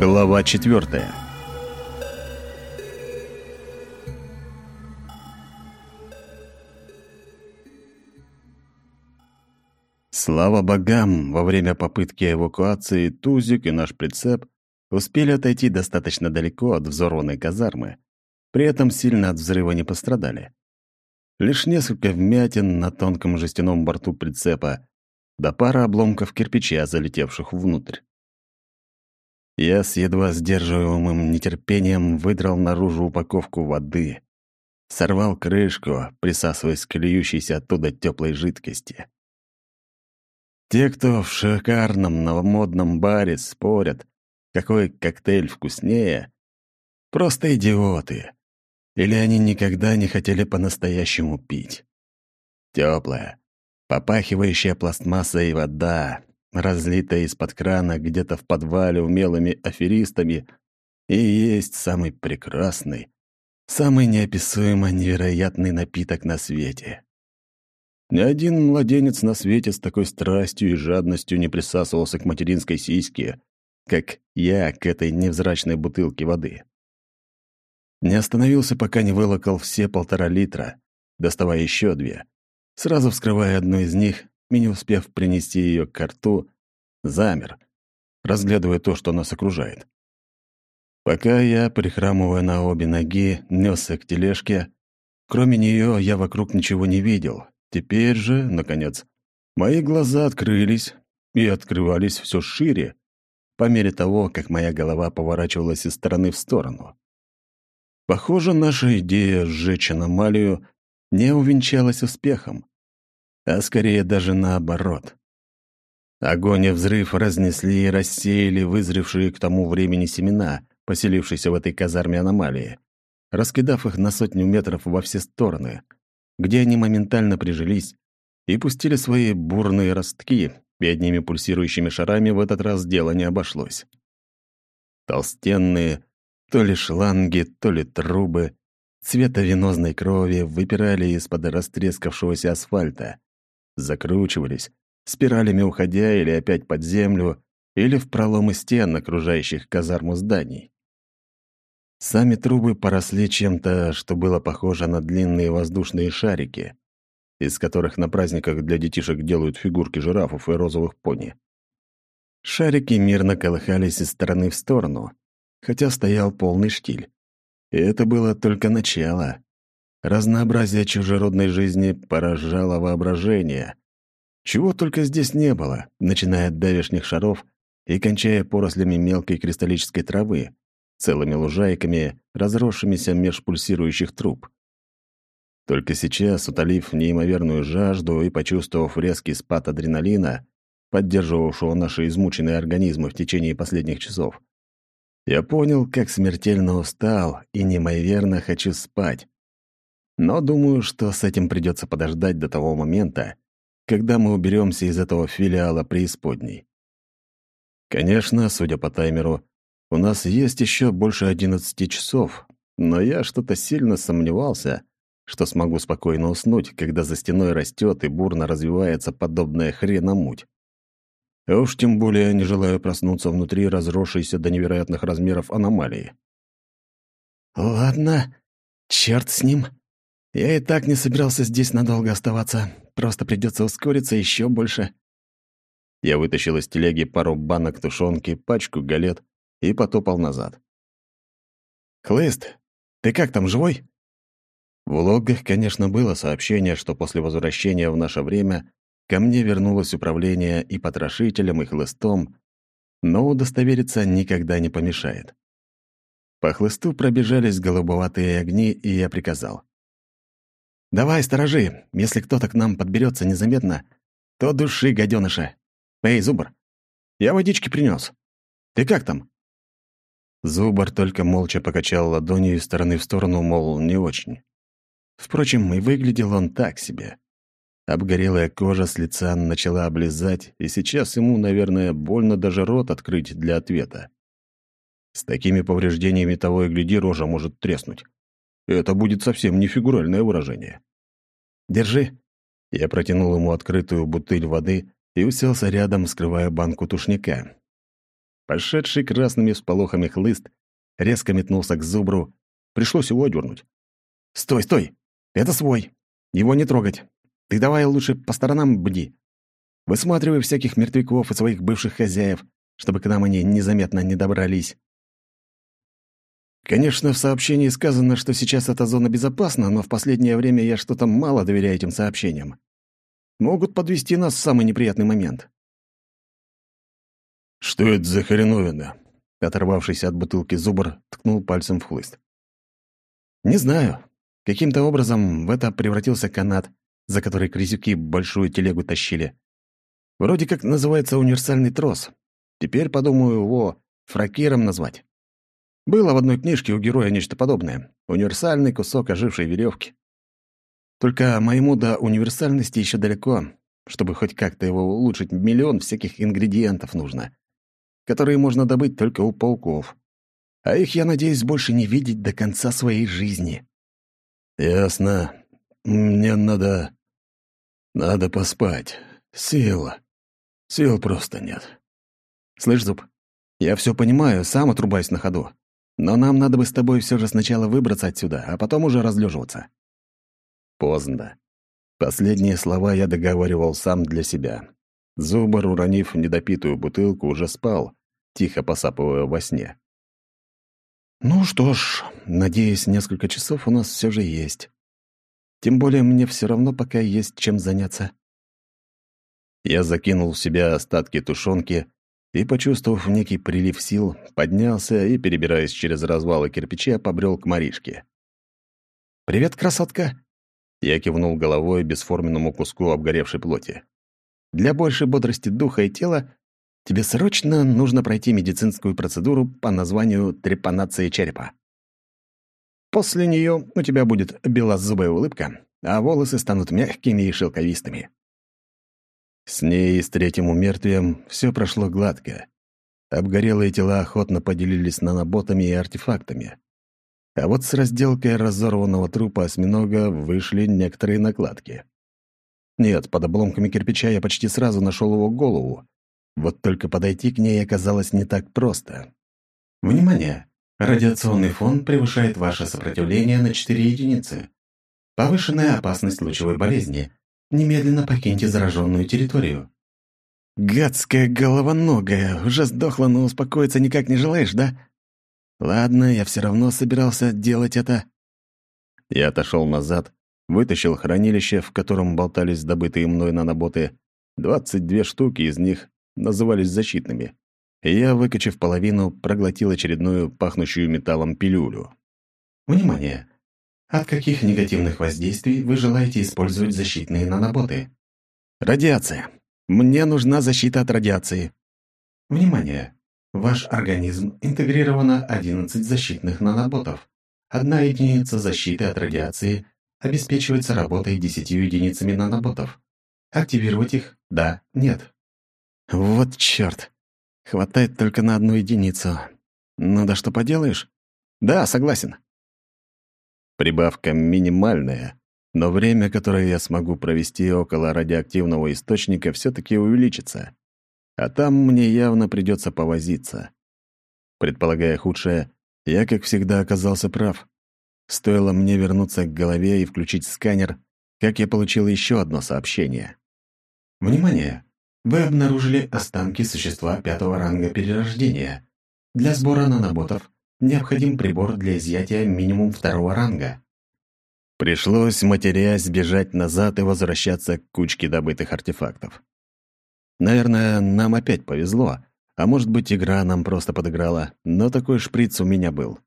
Глава четвертая. Слава богам, во время попытки эвакуации Тузик и наш прицеп успели отойти достаточно далеко от взорванной казармы, при этом сильно от взрыва не пострадали. Лишь несколько вмятин на тонком жестяном борту прицепа, да пара обломков кирпича, залетевших внутрь. Я с едва сдерживаемым нетерпением выдрал наружу упаковку воды, сорвал крышку, присасываясь к льющейся оттуда теплой жидкости. Те, кто в шикарном новомодном баре спорят, какой коктейль вкуснее, просто идиоты. Или они никогда не хотели по-настоящему пить. Теплая, попахивающая пластмассой вода, разлитая из-под крана где-то в подвале умелыми аферистами, и есть самый прекрасный, самый неописуемо невероятный напиток на свете. Ни один младенец на свете с такой страстью и жадностью не присасывался к материнской сиське, как я к этой невзрачной бутылке воды. Не остановился, пока не вылокал все полтора литра, доставая еще две. Сразу вскрывая одну из них и не успев принести ее к рту, замер, разглядывая то, что нас окружает. Пока я, прихрамывая на обе ноги, несся к тележке, кроме нее я вокруг ничего не видел. Теперь же, наконец, мои глаза открылись и открывались все шире, по мере того, как моя голова поворачивалась из стороны в сторону. Похоже, наша идея сжечь аномалию не увенчалась успехом а скорее даже наоборот. Огонь и взрыв разнесли и рассеяли вызревшие к тому времени семена, поселившиеся в этой казарме аномалии, раскидав их на сотню метров во все стороны, где они моментально прижились и пустили свои бурные ростки, и одними пульсирующими шарами в этот раз дело не обошлось. Толстенные, то ли шланги, то ли трубы, цвета венозной крови выпирали из-под растрескавшегося асфальта, закручивались, спиралями уходя или опять под землю, или в проломы стен, окружающих казарму зданий. Сами трубы поросли чем-то, что было похоже на длинные воздушные шарики, из которых на праздниках для детишек делают фигурки жирафов и розовых пони. Шарики мирно колыхались из стороны в сторону, хотя стоял полный штиль. И это было только начало. Разнообразие чужеродной жизни поражало воображение. Чего только здесь не было, начиная от давешних шаров и кончая порослями мелкой кристаллической травы, целыми лужайками, разросшимися меж пульсирующих труб. Только сейчас, утолив неимоверную жажду и почувствовав резкий спад адреналина, поддерживавшего наши измученные организмы в течение последних часов, я понял, как смертельно устал и неимоверно хочу спать. Но думаю, что с этим придется подождать до того момента, когда мы уберемся из этого филиала преисподней. Конечно, судя по таймеру, у нас есть еще больше 11 часов, но я что-то сильно сомневался, что смогу спокойно уснуть, когда за стеной растет и бурно развивается подобная хреномуть. А уж тем более не желаю проснуться внутри разросшейся до невероятных размеров аномалии. «Ладно, черт с ним», я и так не собирался здесь надолго оставаться. Просто придется ускориться еще больше. Я вытащил из телеги пару банок тушенки, пачку галет и потопал назад. «Хлыст, ты как там, живой?» В логах, конечно, было сообщение, что после возвращения в наше время ко мне вернулось управление и потрошителем, и хлыстом, но удостовериться никогда не помешает. По хлысту пробежались голубоватые огни, и я приказал. «Давай, сторожи, если кто-то к нам подберется незаметно, то души гаденыша. Эй, Зубр, я водички принес. Ты как там?» Зубр только молча покачал ладонью из стороны в сторону, мол, не очень. Впрочем, и выглядел он так себе. Обгорелая кожа с лица начала облизать, и сейчас ему, наверное, больно даже рот открыть для ответа. С такими повреждениями того и гляди, рожа может треснуть. Это будет совсем не фигуральное выражение. «Держи». Я протянул ему открытую бутыль воды и уселся рядом, скрывая банку тушника. Пошедший красными всполохами хлыст резко метнулся к зубру. Пришлось его дернуть. «Стой, стой! Это свой! Его не трогать! Ты давай лучше по сторонам бди. Высматривай всяких мертвяков и своих бывших хозяев, чтобы к нам они незаметно не добрались». Конечно, в сообщении сказано, что сейчас эта зона безопасна, но в последнее время я что-то мало доверяю этим сообщениям. Могут подвести нас в самый неприятный момент. «Что это за хреновина?» Оторвавшись от бутылки зубр, ткнул пальцем в хлыст. «Не знаю. Каким-то образом в это превратился канат, за который крысюки большую телегу тащили. Вроде как называется универсальный трос. Теперь подумаю его фракиром назвать. Было в одной книжке у героя нечто подобное. Универсальный кусок ожившей веревки. Только моему до универсальности еще далеко. Чтобы хоть как-то его улучшить, миллион всяких ингредиентов нужно, которые можно добыть только у пауков. А их я надеюсь больше не видеть до конца своей жизни. Ясно. Мне надо... Надо поспать. Сил. Сил просто нет. Слышь, Зуб, я все понимаю, сам отрубаюсь на ходу. Но нам надо бы с тобой все же сначала выбраться отсюда, а потом уже разлеживаться. Поздно. Последние слова я договаривал сам для себя. Зубар, уронив недопитую бутылку, уже спал, тихо посапывая во сне. Ну что ж, надеюсь, несколько часов у нас все же есть. Тем более мне все равно пока есть чем заняться. Я закинул в себя остатки тушенки и, почувствовав некий прилив сил, поднялся и, перебираясь через развалы кирпича, побрел к Маришке. «Привет, красотка!» Я кивнул головой бесформенному куску обгоревшей плоти. «Для большей бодрости духа и тела тебе срочно нужно пройти медицинскую процедуру по названию трепанации черепа. После нее у тебя будет белозубая улыбка, а волосы станут мягкими и шелковистыми. С ней и с третьим умертвием все прошло гладко. Обгорелые тела охотно поделились наноботами и артефактами. А вот с разделкой разорванного трупа осьминога вышли некоторые накладки. Нет, под обломками кирпича я почти сразу нашел его голову. Вот только подойти к ней оказалось не так просто. Внимание! Радиационный фон превышает ваше сопротивление на 4 единицы. Повышенная опасность лучевой болезни. Немедленно покиньте зараженную территорию». «Гадская головоногая, уже сдохла, но успокоиться никак не желаешь, да? Ладно, я все равно собирался делать это». Я отошел назад, вытащил хранилище, в котором болтались добытые мной наноботы. Двадцать две штуки из них назывались защитными. Я, выкачав половину, проглотил очередную пахнущую металлом пилюлю. «Внимание! От каких негативных воздействий вы желаете использовать защитные наноботы? Радиация. Мне нужна защита от радиации. Внимание! Ваш организм интегрировано 11 защитных наноботов. Одна единица защиты от радиации обеспечивается работой 10 единицами наноботов. Активировать их – да, нет. Вот чёрт. Хватает только на одну единицу. Ну да что поделаешь? Да, согласен. Прибавка минимальная, но время, которое я смогу провести около радиоактивного источника, все таки увеличится. А там мне явно придется повозиться. Предполагая худшее, я, как всегда, оказался прав. Стоило мне вернуться к голове и включить сканер, как я получил еще одно сообщение. «Внимание! Вы обнаружили останки существа пятого ранга перерождения. Для сбора наноботов необходим прибор для изъятия минимум второго ранга. Пришлось, матерясь, бежать назад и возвращаться к кучке добытых артефактов. Наверное, нам опять повезло, а может быть, игра нам просто подыграла, но такой шприц у меня был.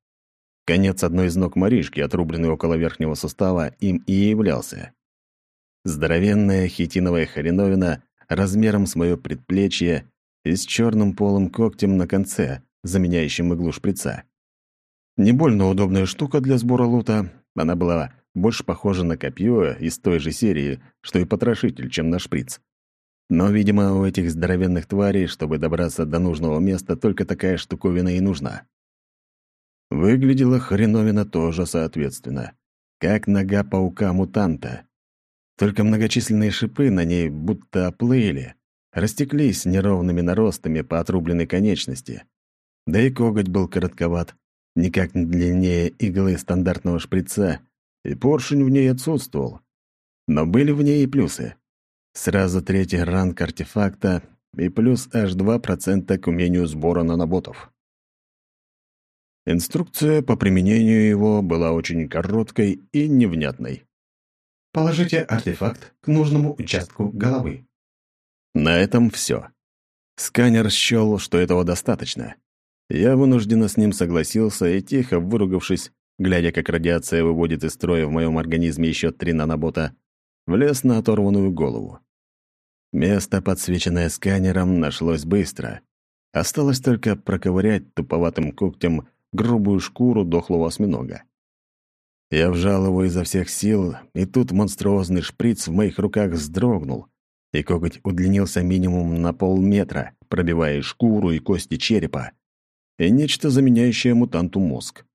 Конец одной из ног Маришки, отрубленный около верхнего сустава, им и являлся. Здоровенная хитиновая хреновина размером с мое предплечье и с черным полым когтем на конце, заменяющим иглу шприца. Не больно удобная штука для сбора лута. Она была больше похожа на копье из той же серии, что и потрошитель, чем на шприц. Но, видимо, у этих здоровенных тварей, чтобы добраться до нужного места, только такая штуковина и нужна. Выглядела хреновина тоже соответственно, как нога паука-мутанта. Только многочисленные шипы на ней будто оплыли, растеклись неровными наростами по отрубленной конечности. Да и коготь был коротковат, никак не длиннее иглы стандартного шприца, и поршень в ней отсутствовал. Но были в ней и плюсы. Сразу третий ранг артефакта и плюс аж 2% к умению сбора наноботов. Инструкция по применению его была очень короткой и невнятной. Положите артефакт к нужному участку головы. На этом все. Сканер счел, что этого достаточно. Я вынужденно с ним согласился и, тихо выругавшись, глядя, как радиация выводит из строя в моем организме еще три нанобота, влез на оторванную голову. Место, подсвеченное сканером, нашлось быстро. Осталось только проковырять туповатым когтем грубую шкуру дохлого осьминога. Я вжал его изо всех сил, и тут монструозный шприц в моих руках вздрогнул, и коготь удлинился минимум на полметра, пробивая шкуру и кости черепа, и нечто заменяющее мутанту мозг.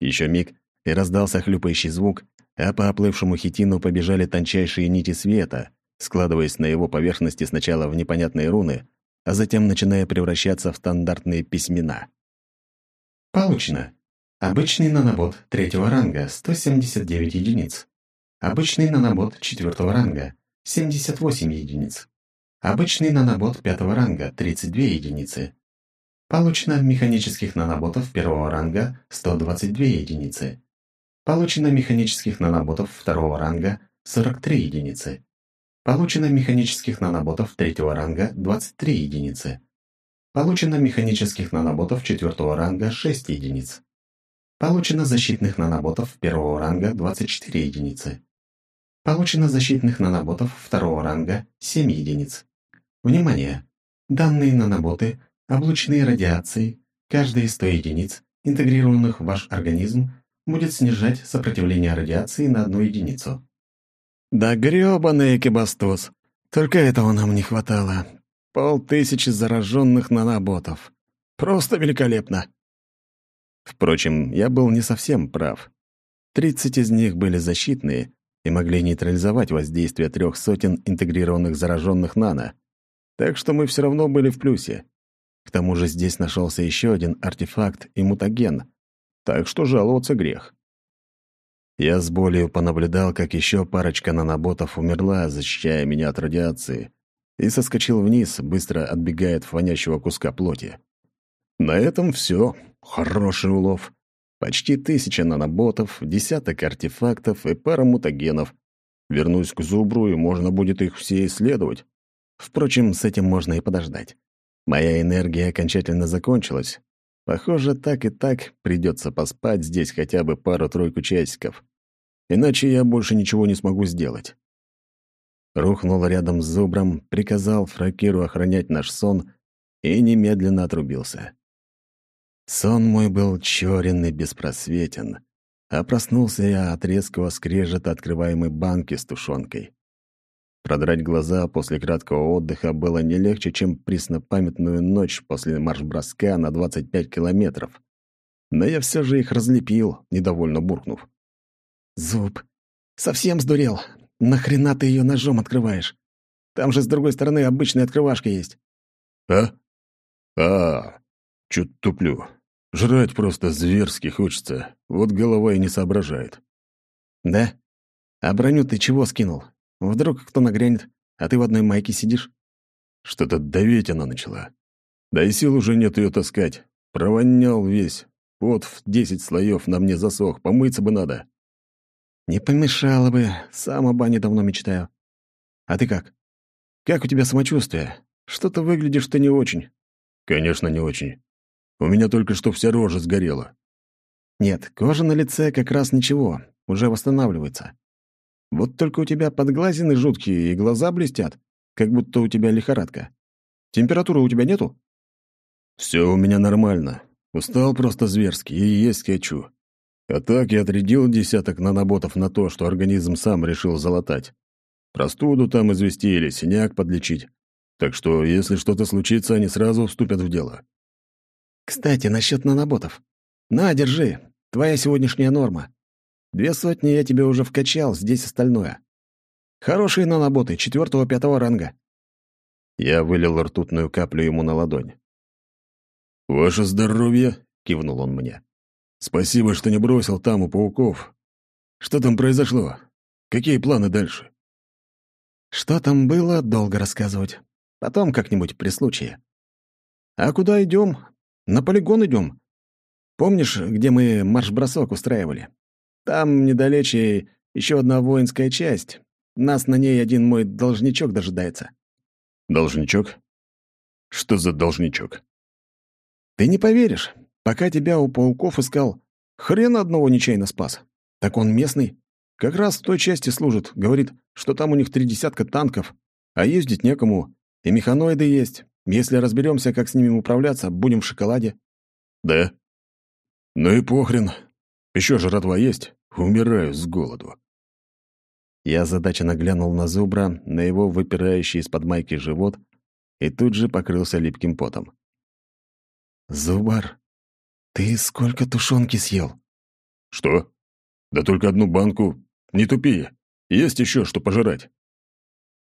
Еще миг, и раздался хлюпающий звук, а по оплывшему хитину побежали тончайшие нити света, складываясь на его поверхности сначала в непонятные руны, а затем начиная превращаться в стандартные письмена. Получено. Обычный нанобот третьего ранга – 179 единиц. Обычный нанобот четвертого ранга – 78 единиц. Обычный нанобот пятого ранга – 32 единицы. Получено механических наноботов первого ранга 122 единицы. Получено механических наноботов второго ранга 43 единицы. Получено механических наноботов третьего ранга 23 единицы. Получено механических наноботов четвертого ранга 6 единиц. Получено защитных наноботов первого ранга 24 единицы. Получено защитных наноботов второго ранга 7 единиц. Внимание! Данные наноботы – облученные радиацией, каждая из 100 единиц, интегрированных в ваш организм, будет снижать сопротивление радиации на одну единицу. Да грёбаный экибастуз! Только этого нам не хватало. Полтысячи зараженных наноботов. Просто великолепно. Впрочем, я был не совсем прав. Тридцать из них были защитные и могли нейтрализовать воздействие трех сотен интегрированных зараженных нано. Так что мы все равно были в плюсе. К тому же здесь нашелся еще один артефакт и мутаген, так что жаловаться грех. Я с болью понаблюдал, как еще парочка наноботов умерла, защищая меня от радиации, и соскочил вниз, быстро отбегая от фонящего куска плоти. На этом все. Хороший улов. Почти тысяча наноботов, десяток артефактов и пара мутагенов. Вернусь к Зубру, и можно будет их все исследовать. Впрочем, с этим можно и подождать. Моя энергия окончательно закончилась. Похоже, так и так придется поспать здесь хотя бы пару-тройку часиков. Иначе я больше ничего не смогу сделать. Рухнул рядом с зубром, приказал Фракиру охранять наш сон и немедленно отрубился. Сон мой был чёрен и беспросветен, а проснулся я от резкого скрежета открываемой банки с тушенкой. Продрать глаза после краткого отдыха было не легче, чем преснопамятную ночь после марш-броска на 25 километров. Но я все же их разлепил, недовольно буркнув. «Зуб, совсем сдурел? Нахрена ты ее ножом открываешь? Там же с другой стороны обычная открывашка есть». «А? А, чё-то туплю. Жрать просто зверски хочется, вот голова и не соображает». «Да? А броню ты чего скинул? Вдруг кто нагрянет, а ты в одной майке сидишь? Что-то давить она начала. Да и сил уже нет ее таскать. Провонял весь. Вот в десять слоев на мне засох, помыться бы надо. Не помешало бы, сам о бане давно мечтаю. А ты как? Как у тебя самочувствие? Что-то выглядишь ты не очень. Конечно, не очень. У меня только что вся рожа сгорела. Нет, кожа на лице как раз ничего, уже восстанавливается. Вот только у тебя подглазины жуткие и глаза блестят, как будто у тебя лихорадка. Температуры у тебя нету?» «Все у меня нормально. Устал просто зверски и есть хочу. А так я отрядил десяток наноботов на то, что организм сам решил залатать. Простуду там извести или синяк подлечить. Так что, если что-то случится, они сразу вступят в дело». «Кстати, насчет наноботов. На, держи. Твоя сегодняшняя норма. Две сотни я тебе уже вкачал, здесь остальное. Хорошие наноботы, четвертого-пятого ранга. Я вылил ртутную каплю ему на ладонь. «Ваше здоровье!» — кивнул он мне. «Спасибо, что не бросил там у пауков. Что там произошло? Какие планы дальше?» «Что там было, долго рассказывать. Потом как-нибудь при случае. А куда идем? На полигон идем. Помнишь, где мы марш-бросок устраивали? Там недалече еще одна воинская часть. Нас на ней один мой должничок дожидается». «Должничок? Что за должничок?» «Ты не поверишь. Пока тебя у пауков искал, хрен одного нечаянно спас. Так он местный. Как раз в той части служит. Говорит, что там у них три десятка танков, а ездить некому. И механоиды есть. Если разберемся, как с ними управляться, будем в шоколаде». «Да? Ну и похрен. Еще жратва есть? Умираю с голоду». Я задаченно глянул на зубра, на его выпирающий из-под майки живот, и тут же покрылся липким потом. «Зубар, ты сколько тушенки съел?» «Что? Да только одну банку. Не тупи. Есть еще что пожрать».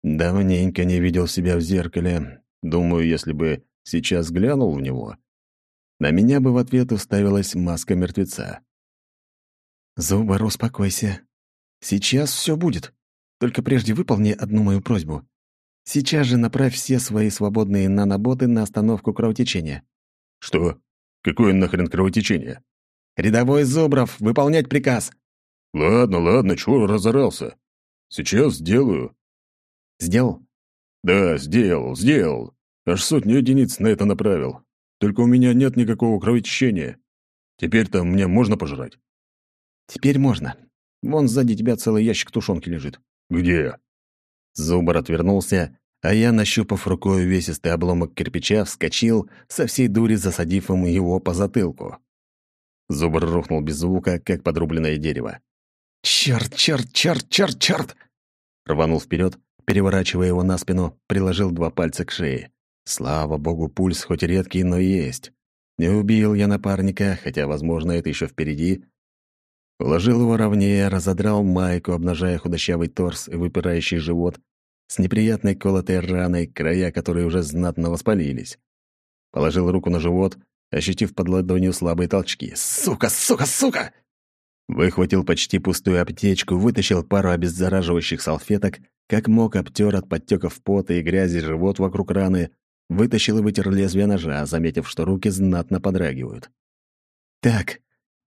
Давненько не видел себя в зеркале. Думаю, если бы сейчас глянул в него, на меня бы в ответ уставилась маска мертвеца. «Зубар, успокойся. Сейчас все будет. Только прежде выполни одну мою просьбу. Сейчас же направь все свои свободные наноботы на остановку кровотечения». «Что? Какое нахрен кровотечение?» «Рядовой Зубров, выполнять приказ!» «Ладно, ладно, чего разорался? Сейчас сделаю». «Сделал?» «Да, сделал, сделал. Аж сотню единиц на это направил. Только у меня нет никакого кровотечения. Теперь-то мне можно пожрать?» «Теперь можно. Вон сзади тебя целый ящик тушенки лежит». «Где?» Зубр отвернулся, а я, нащупав рукой увесистый обломок кирпича, вскочил, со всей дури засадив ему его по затылку. Зубр рухнул без звука, как подрубленное дерево. «Чёрт, чёрт, чёрт, чёрт, чёрт!» Рванул вперед, переворачивая его на спину, приложил два пальца к шее. Слава богу, пульс хоть редкий, но есть. Не убил я напарника, хотя, возможно, это еще впереди, Уложил его ровнее, разодрал майку, обнажая худощавый торс и выпирающий живот с неприятной колотой раной, края которой уже знатно воспалились. Положил руку на живот, ощутив под ладонью слабые толчки. «Сука, сука, сука!» Выхватил почти пустую аптечку, вытащил пару обеззараживающих салфеток, как мог обтер от подтеков пота и грязи живот вокруг раны, вытащил и вытер лезвие ножа, заметив, что руки знатно подрагивают. «Так,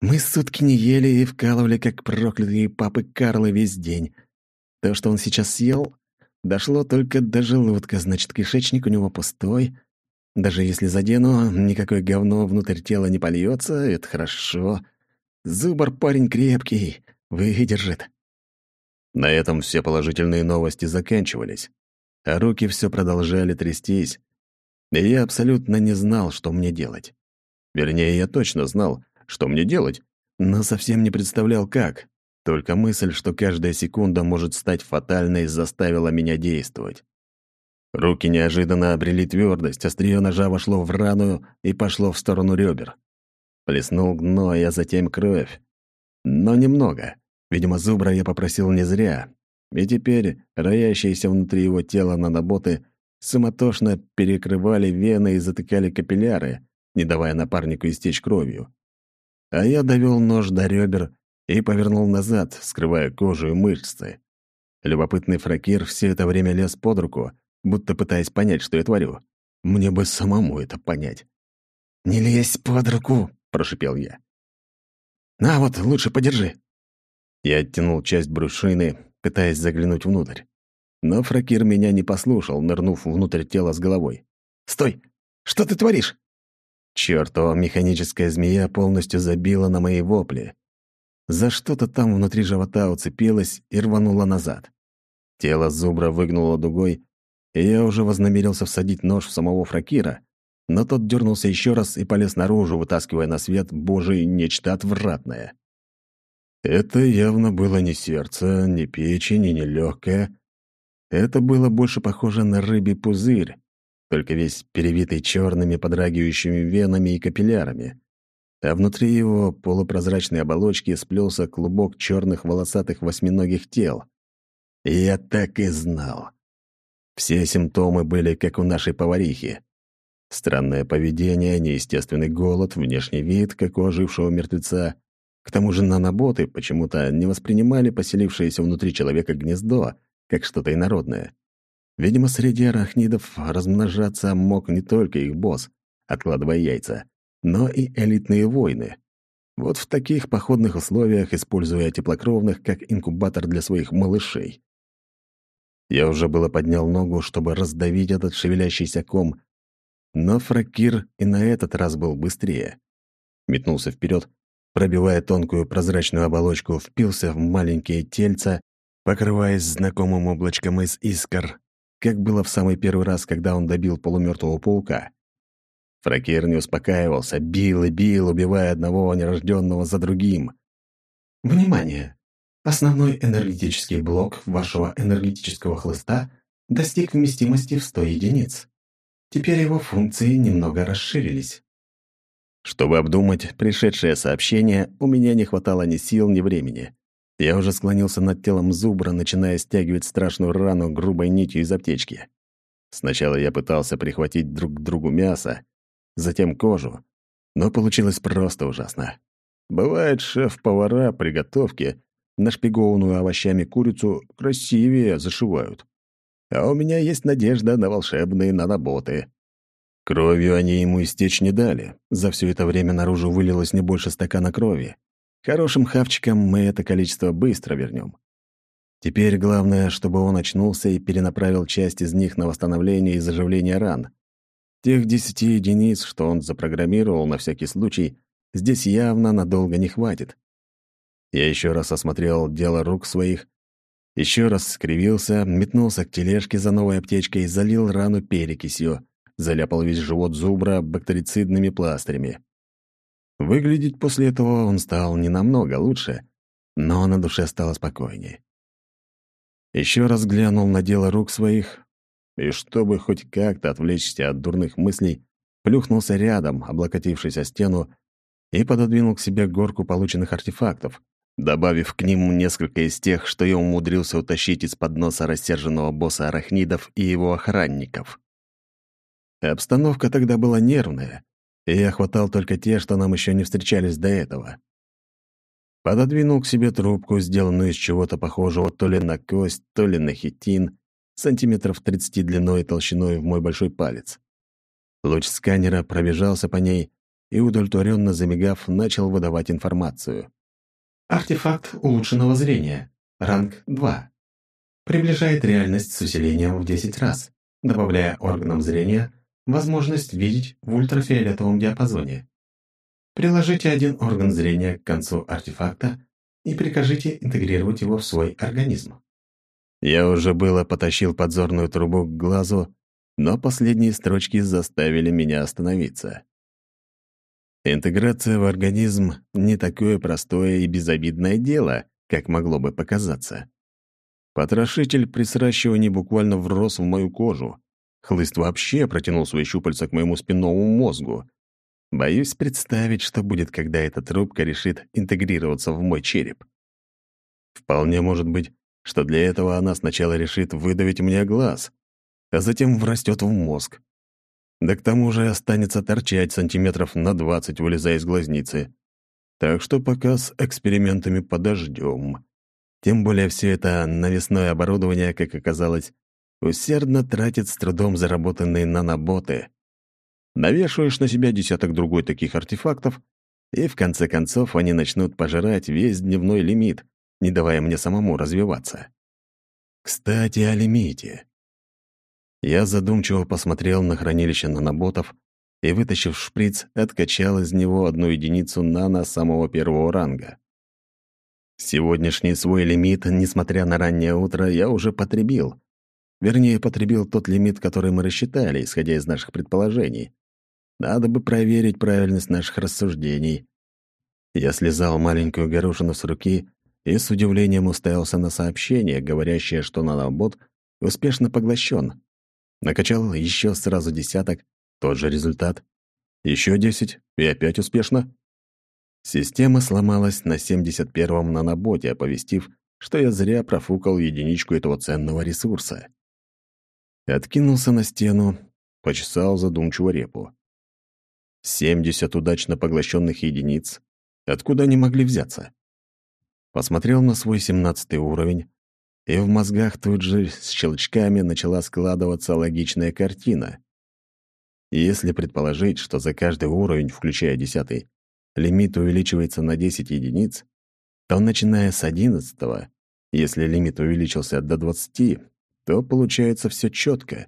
мы сутки не ели и вкалывали, как проклятые папы Карлы весь день. То, что он сейчас съел, дошло только до желудка, значит, кишечник у него пустой. Даже если задену, никакое говно внутрь тела не польется, это хорошо. Зубар парень крепкий, выдержит. На этом все положительные новости заканчивались, а руки все продолжали трястись, и я абсолютно не знал, что мне делать. Вернее, я точно знал, что мне делать, но совсем не представлял, как. Только мысль, что каждая секунда может стать фатальной, заставила меня действовать. Руки неожиданно обрели твердость, острие ножа вошло в рану и пошло в сторону ребер. Плеснул гной, а затем кровь. Но немного. Видимо, зубра я попросил не зря. И теперь роящиеся внутри его тела наноботы суматошно перекрывали вены и затыкали капилляры, не давая напарнику истечь кровью а я довел нож до ребер и повернул назад, скрывая кожу и мышцы. Любопытный фракир все это время лез под руку, будто пытаясь понять, что я творю. Мне бы самому это понять. «Не лезь под руку!» — прошипел я. «На вот, лучше подержи!» Я оттянул часть брюшины, пытаясь заглянуть внутрь. Но фракир меня не послушал, нырнув внутрь тела с головой. «Стой! Что ты творишь?» Чёртова механическая змея полностью забила на мои вопли. За что-то там внутри живота уцепилась и рванула назад. Тело зубра выгнуло дугой, и я уже вознамерился всадить нож в самого фракира, но тот дернулся еще раз и полез наружу, вытаскивая на свет божий нечто отвратное. Это явно было не сердце, не печень и не легкое. Это было больше похоже на рыбий пузырь, только весь перевитый черными подрагивающими венами и капиллярами. А внутри его полупрозрачной оболочки сплелся клубок черных волосатых восьминогих тел. Я так и знал. Все симптомы были как у нашей поварихи. Странное поведение, неестественный голод, внешний вид, как у ожившего мертвеца. К тому же наноботы почему-то не воспринимали поселившееся внутри человека гнездо, как что-то инородное. Видимо, среди арахнидов размножаться мог не только их босс, откладывая яйца, но и элитные воины. Вот в таких походных условиях, используя теплокровных как инкубатор для своих малышей. Я уже было поднял ногу, чтобы раздавить этот шевелящийся ком, но Фракир и на этот раз был быстрее. Метнулся вперед, пробивая тонкую прозрачную оболочку, впился в маленькие тельца, покрываясь знакомым облачком из искр, как было в самый первый раз, когда он добил полумертвого паука. Фракир не успокаивался, бил и бил, убивая одного нерожденного за другим. «Внимание! Основной энергетический блок вашего энергетического хлыста достиг вместимости в 100 единиц. Теперь его функции немного расширились». Чтобы обдумать пришедшее сообщение, у меня не хватало ни сил, ни времени. Я уже склонился над телом зубра, начиная стягивать страшную рану грубой нитью из аптечки. Сначала я пытался прихватить друг к другу мясо, затем кожу. Но получилось просто ужасно. Бывает, шеф-повара при готовке нашпигованную овощами курицу красивее зашивают. А у меня есть надежда на волшебные наноботы. Кровью они ему истечь не дали. За все это время наружу вылилось не больше стакана крови. Хорошим хавчиком мы это количество быстро вернем. Теперь главное, чтобы он очнулся и перенаправил часть из них на восстановление и заживление ран. Тех десяти единиц, что он запрограммировал на всякий случай, здесь явно надолго не хватит. Я еще раз осмотрел дело рук своих, еще раз скривился, метнулся к тележке за новой аптечкой и залил рану перекисью, заляпал весь живот зубра бактерицидными пластырями. Выглядеть после этого он стал не намного лучше, но на душе стало спокойнее. Еще раз глянул на дело рук своих, и чтобы хоть как-то отвлечься от дурных мыслей, плюхнулся рядом, облокотившись о стену, и пододвинул к себе горку полученных артефактов, добавив к ним несколько из тех, что я умудрился утащить из-под носа рассерженного босса арахнидов и его охранников. Обстановка тогда была нервная, и я хватал только те, что нам еще не встречались до этого. Пододвинул к себе трубку, сделанную из чего-то похожего то ли на кость, то ли на хитин, сантиметров 30 длиной и толщиной в мой большой палец. Луч сканера пробежался по ней и, удовлетворенно замигав, начал выдавать информацию. Артефакт улучшенного зрения. Ранг 2. Приближает реальность с усилением в 10 раз, добавляя органам зрения возможность видеть в ультрафиолетовом диапазоне. Приложите один орган зрения к концу артефакта и прикажите интегрировать его в свой организм. Я уже было потащил подзорную трубу к глазу, но последние строчки заставили меня остановиться. Интеграция в организм — не такое простое и безобидное дело, как могло бы показаться. Потрошитель при сращивании буквально врос в мою кожу. Хлыст вообще протянул свои щупальца к моему спинному мозгу. Боюсь представить, что будет, когда эта трубка решит интегрироваться в мой череп. Вполне может быть, что для этого она сначала решит выдавить мне глаз, а затем врастет в мозг. Да к тому же останется торчать сантиметров на двадцать, вылезая из глазницы. Так что пока с экспериментами подождем. Тем более все это навесное оборудование, как оказалось, усердно тратит с трудом заработанные наноботы. Навешиваешь на себя десяток другой таких артефактов, и в конце концов они начнут пожирать весь дневной лимит, не давая мне самому развиваться. Кстати, о лимите. Я задумчиво посмотрел на хранилище наноботов и, вытащив шприц, откачал из него одну единицу нано самого первого ранга. Сегодняшний свой лимит, несмотря на раннее утро, я уже потребил. Вернее, потребил тот лимит, который мы рассчитали, исходя из наших предположений. Надо бы проверить правильность наших рассуждений. Я слезал маленькую горошину с руки и с удивлением уставился на сообщение, говорящее, что нанобот успешно поглощен. Накачал еще сразу десяток, тот же результат. Еще десять, и опять успешно. Система сломалась на 71-м наноботе, оповестив, что я зря профукал единичку этого ценного ресурса. Откинулся на стену, почесал задумчиво репу. Семьдесят удачно поглощенных единиц. Откуда они могли взяться? Посмотрел на свой семнадцатый уровень, и в мозгах тут же с щелчками начала складываться логичная картина. Если предположить, что за каждый уровень, включая десятый, лимит увеличивается на 10 единиц, то начиная с одиннадцатого, если лимит увеличился до 20, то получается все четко.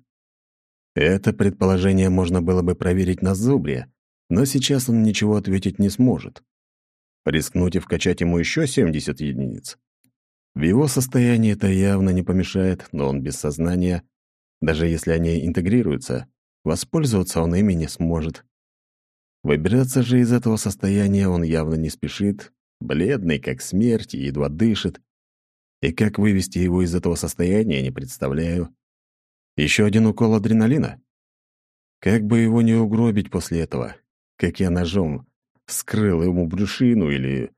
Это предположение можно было бы проверить на Зубре, но сейчас он ничего ответить не сможет. Рискнуть и вкачать ему еще 70 единиц. В его состоянии это явно не помешает, но он без сознания. Даже если они интегрируются, воспользоваться он ими не сможет. Выбираться же из этого состояния он явно не спешит, бледный, как смерть, и едва дышит. И как вывести его из этого состояния, не представляю. Еще один укол адреналина? Как бы его не угробить после этого? Как я ножом вскрыл ему брюшину или...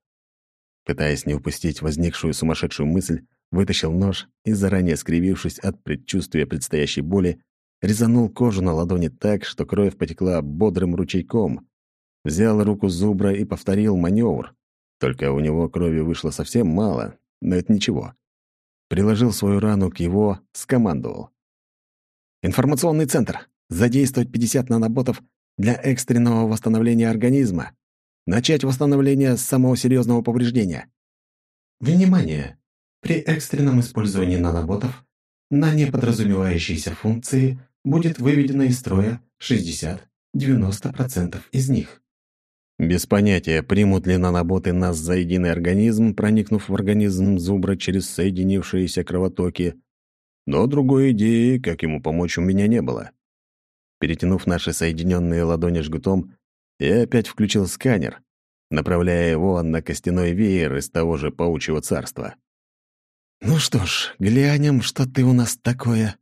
Пытаясь не упустить возникшую сумасшедшую мысль, вытащил нож и, заранее скривившись от предчувствия предстоящей боли, резанул кожу на ладони так, что кровь потекла бодрым ручейком. Взял руку зубра и повторил маневр. Только у него крови вышло совсем мало, но это ничего. Приложил свою рану к его, скомандовал. «Информационный центр. Задействовать 50 наноботов для экстренного восстановления организма. Начать восстановление с самого серьезного повреждения». Внимание! При экстренном использовании наноботов на неподразумевающиеся функции будет выведено из строя 60-90% из них. Без понятия, примут ли наноботы нас за единый организм, проникнув в организм зубра через соединившиеся кровотоки. Но другой идеи, как ему помочь, у меня не было. Перетянув наши соединенные ладони жгутом, я опять включил сканер, направляя его на костяной веер из того же паучьего царства. «Ну что ж, глянем, что ты у нас такое»,